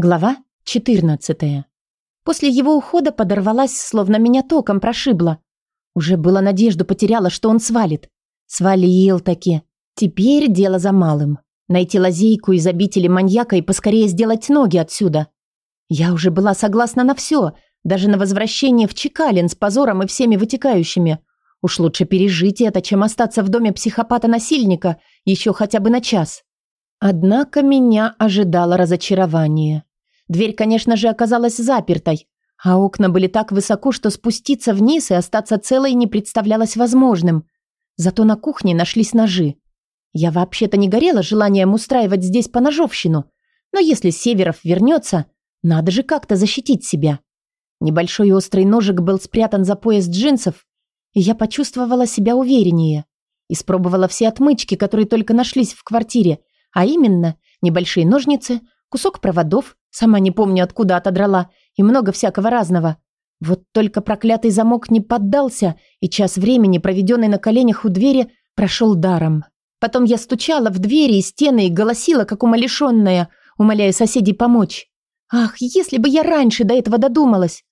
Глава 14. После его ухода подорвалась, словно меня током прошибло. Уже была надежду потеряла, что он свалит. Свалил таки. Теперь дело за малым. Найти лазейку из обители маньяка и поскорее сделать ноги отсюда. Я уже была согласна на все, даже на возвращение в Чекалин с позором и всеми вытекающими. Уж лучше пережить это, чем остаться в доме психопата-насильника еще хотя бы на час. Однако меня ожидало разочарование. Дверь, конечно же, оказалась запертой, а окна были так высоко, что спуститься вниз и остаться целой не представлялось возможным. Зато на кухне нашлись ножи. Я вообще-то не горела желанием устраивать здесь поножовщину, но если Северов вернется, надо же как-то защитить себя. Небольшой острый ножик был спрятан за пояс джинсов, и я почувствовала себя увереннее. Испробовала все отмычки, которые только нашлись в квартире, а именно небольшие ножницы, кусок проводов, Сама не помню, откуда отодрала, и много всякого разного. Вот только проклятый замок не поддался, и час времени, проведенный на коленях у двери, прошел даром. Потом я стучала в двери и стены и голосила, как умалишенная, умоляя соседей помочь. Ах, если бы я раньше до этого додумалась!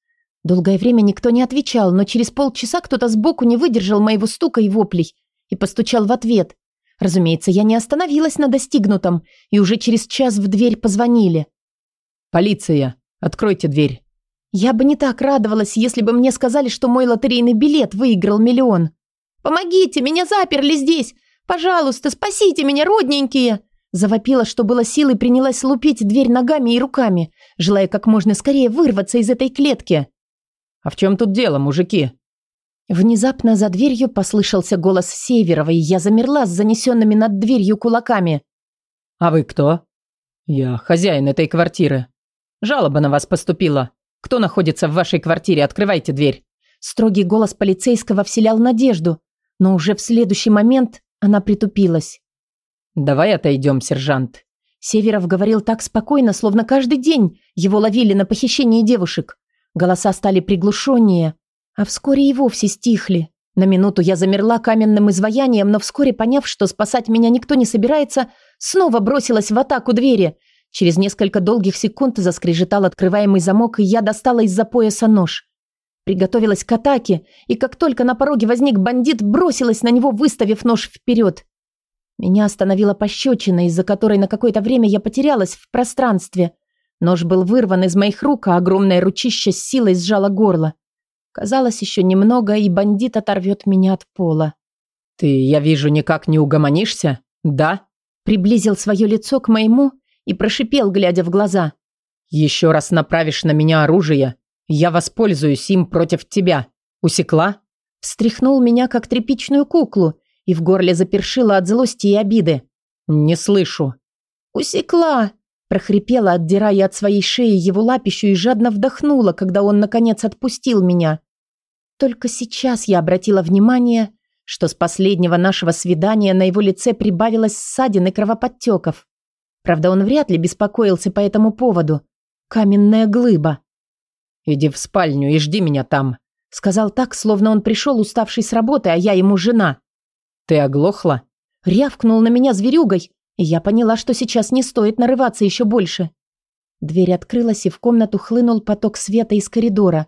Долгое время никто не отвечал, но через полчаса кто-то сбоку не выдержал моего стука и воплей и постучал в ответ. Разумеется, я не остановилась на достигнутом, и уже через час в дверь позвонили. «Полиция! Откройте дверь!» Я бы не так радовалась, если бы мне сказали, что мой лотерейный билет выиграл миллион. «Помогите, меня заперли здесь! Пожалуйста, спасите меня, родненькие!» Завопила, что было силы, принялась лупить дверь ногами и руками, желая как можно скорее вырваться из этой клетки. «А в чем тут дело, мужики?» Внезапно за дверью послышался голос Северова, и я замерла с занесенными над дверью кулаками. «А вы кто?» «Я хозяин этой квартиры», Жалоба на вас поступила. Кто находится в вашей квартире? Открывайте дверь». Строгий голос полицейского вселял надежду, но уже в следующий момент она притупилась. «Давай отойдем, сержант». Северов говорил так спокойно, словно каждый день его ловили на похищении девушек. Голоса стали приглушеннее, а вскоре и вовсе стихли. На минуту я замерла каменным изваянием, но вскоре, поняв, что спасать меня никто не собирается, снова бросилась в атаку двери. Через несколько долгих секунд заскрежетал открываемый замок, и я достала из-за пояса нож. Приготовилась к атаке, и как только на пороге возник бандит, бросилась на него, выставив нож вперед. Меня остановила пощечина, из-за которой на какое-то время я потерялась в пространстве. Нож был вырван из моих рук, а огромное ручище с силой сжало горло. Казалось, еще немного, и бандит оторвет меня от пола. «Ты, я вижу, никак не угомонишься, да?» Приблизил свое лицо к моему и прошипел, глядя в глаза. «Еще раз направишь на меня оружие, я воспользуюсь им против тебя. Усекла?» Встряхнул меня, как тряпичную куклу, и в горле запершило от злости и обиды. «Не слышу». «Усекла!» прохрипела, отдирая от своей шеи его лапищу и жадно вдохнула, когда он, наконец, отпустил меня. Только сейчас я обратила внимание, что с последнего нашего свидания на его лице прибавилось ссадин и кровоподтеков. Правда, он вряд ли беспокоился по этому поводу. Каменная глыба. «Иди в спальню и жди меня там», — сказал так, словно он пришел уставший с работы, а я ему жена. «Ты оглохла?» Рявкнул на меня зверюгой, и я поняла, что сейчас не стоит нарываться еще больше. Дверь открылась, и в комнату хлынул поток света из коридора.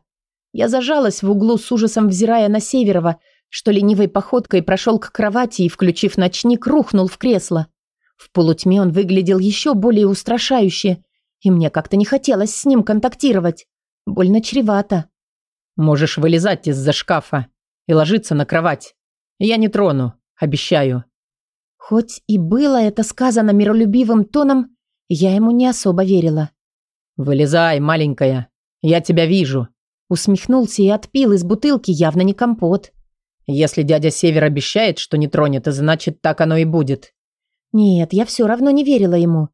Я зажалась в углу с ужасом, взирая на Северова, что ленивой походкой прошел к кровати и, включив ночник, рухнул в кресло. В полутьме он выглядел еще более устрашающе, и мне как-то не хотелось с ним контактировать. Больно чревато. «Можешь вылезать из-за шкафа и ложиться на кровать. Я не трону, обещаю». Хоть и было это сказано миролюбивым тоном, я ему не особо верила. «Вылезай, маленькая, я тебя вижу», усмехнулся и отпил из бутылки явно не компот. «Если дядя Север обещает, что не тронет, значит, так оно и будет. Нет, я все равно не верила ему.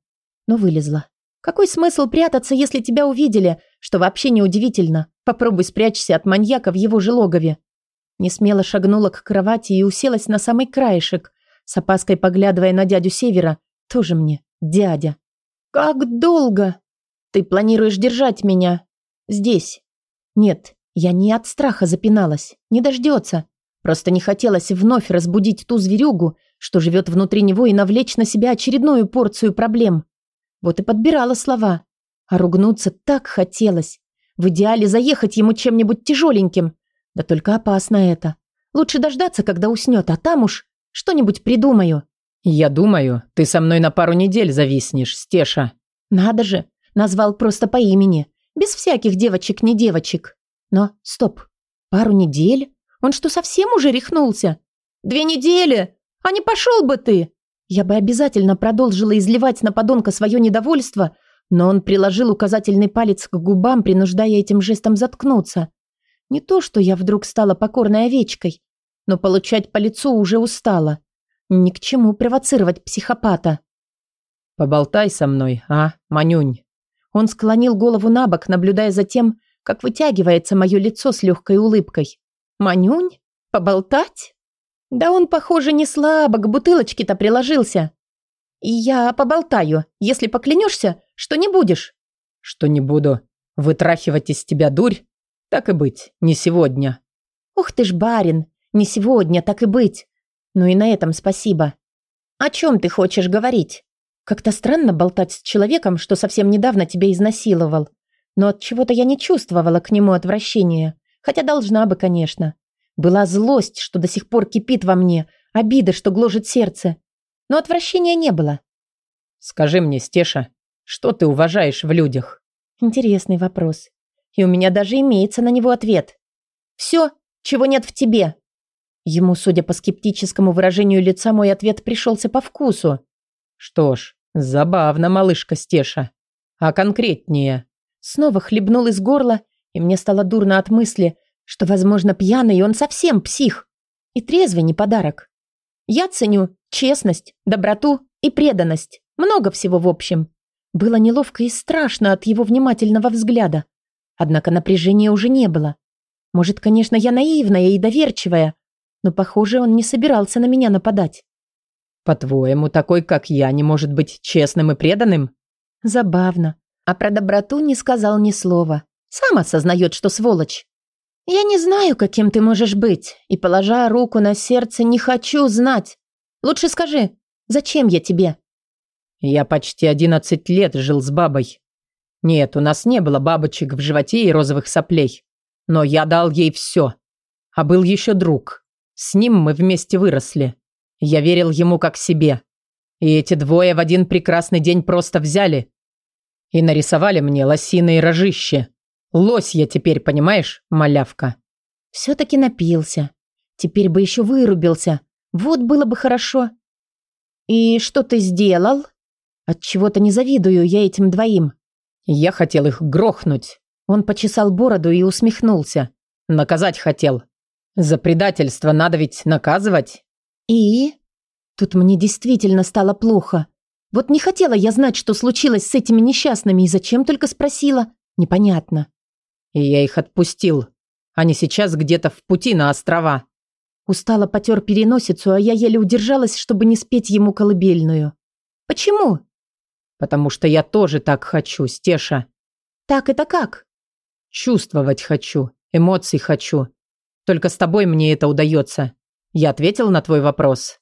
Но вылезла. Какой смысл прятаться, если тебя увидели, что вообще неудивительно. Попробуй спрячься от маньяка в его же логове. Несмело шагнула к кровати и уселась на самый краешек, с опаской поглядывая на дядю Севера. Тоже мне дядя. «Как долго ты планируешь держать меня? Здесь?» «Нет, я не от страха запиналась. Не дождется. Просто не хотелось вновь разбудить ту зверюгу, что живет внутри него и навлечь на себя очередную порцию проблем. Вот и подбирала слова. А ругнуться так хотелось. В идеале заехать ему чем-нибудь тяжеленьким. Да только опасно это. Лучше дождаться, когда уснет, а там уж что-нибудь придумаю. Я думаю, ты со мной на пару недель зависнешь, Стеша. Надо же, назвал просто по имени. Без всяких девочек не девочек. Но, стоп, пару недель? Он что, совсем уже рехнулся? Две недели? А не пошел бы ты? Я бы обязательно продолжила изливать на подонка свое недовольство, но он приложил указательный палец к губам, принуждая этим жестом заткнуться. Не то, что я вдруг стала покорной овечкой, но получать по лицу уже устала. Ни к чему провоцировать психопата. «Поболтай со мной, а, Манюнь?» Он склонил голову на бок, наблюдая за тем, как вытягивается мое лицо с легкой улыбкой. «Манюнь? Поболтать?» Да он, похоже, не слабо к бутылочке-то приложился. И я поболтаю, если поклянешься, что не будешь. Что не буду. Вытрахивать из тебя дурь? Так и быть, не сегодня. Ух ты ж, барин, не сегодня, так и быть. Ну и на этом спасибо. О чем ты хочешь говорить? Как-то странно болтать с человеком, что совсем недавно тебя изнасиловал. Но от чего-то я не чувствовала к нему отвращения. Хотя должна бы, конечно. Была злость, что до сих пор кипит во мне, обида, что гложет сердце. Но отвращения не было. «Скажи мне, Стеша, что ты уважаешь в людях?» Интересный вопрос. И у меня даже имеется на него ответ. «Все, чего нет в тебе». Ему, судя по скептическому выражению лица, мой ответ пришелся по вкусу. «Что ж, забавно, малышка Стеша. А конкретнее?» Снова хлебнул из горла, и мне стало дурно от мысли, что, возможно, пьяный он совсем псих. И трезвый не подарок. Я ценю честность, доброту и преданность. Много всего в общем. Было неловко и страшно от его внимательного взгляда. Однако напряжения уже не было. Может, конечно, я наивная и доверчивая, но, похоже, он не собирался на меня нападать. «По-твоему, такой, как я, не может быть честным и преданным?» Забавно. А про доброту не сказал ни слова. Сам осознает, что сволочь. «Я не знаю, каким ты можешь быть, и, положа руку на сердце, не хочу знать. Лучше скажи, зачем я тебе?» «Я почти одиннадцать лет жил с бабой. Нет, у нас не было бабочек в животе и розовых соплей. Но я дал ей все. А был еще друг. С ним мы вместе выросли. Я верил ему как себе. И эти двое в один прекрасный день просто взяли и нарисовали мне лосиные рожище. Лось я теперь, понимаешь, малявка?» «Все-таки напился. Теперь бы еще вырубился. Вот было бы хорошо». «И что ты сделал?» «Отчего-то не завидую я этим двоим». «Я хотел их грохнуть». Он почесал бороду и усмехнулся. «Наказать хотел. За предательство надо ведь наказывать». «И?» Тут мне действительно стало плохо. Вот не хотела я знать, что случилось с этими несчастными, и зачем только спросила. Непонятно. И я их отпустил. Они сейчас где-то в пути на острова. Устало потер переносицу, а я еле удержалась, чтобы не спеть ему колыбельную. Почему? Потому что я тоже так хочу, Стеша. Так это как? Чувствовать хочу, эмоций хочу. Только с тобой мне это удается. Я ответил на твой вопрос.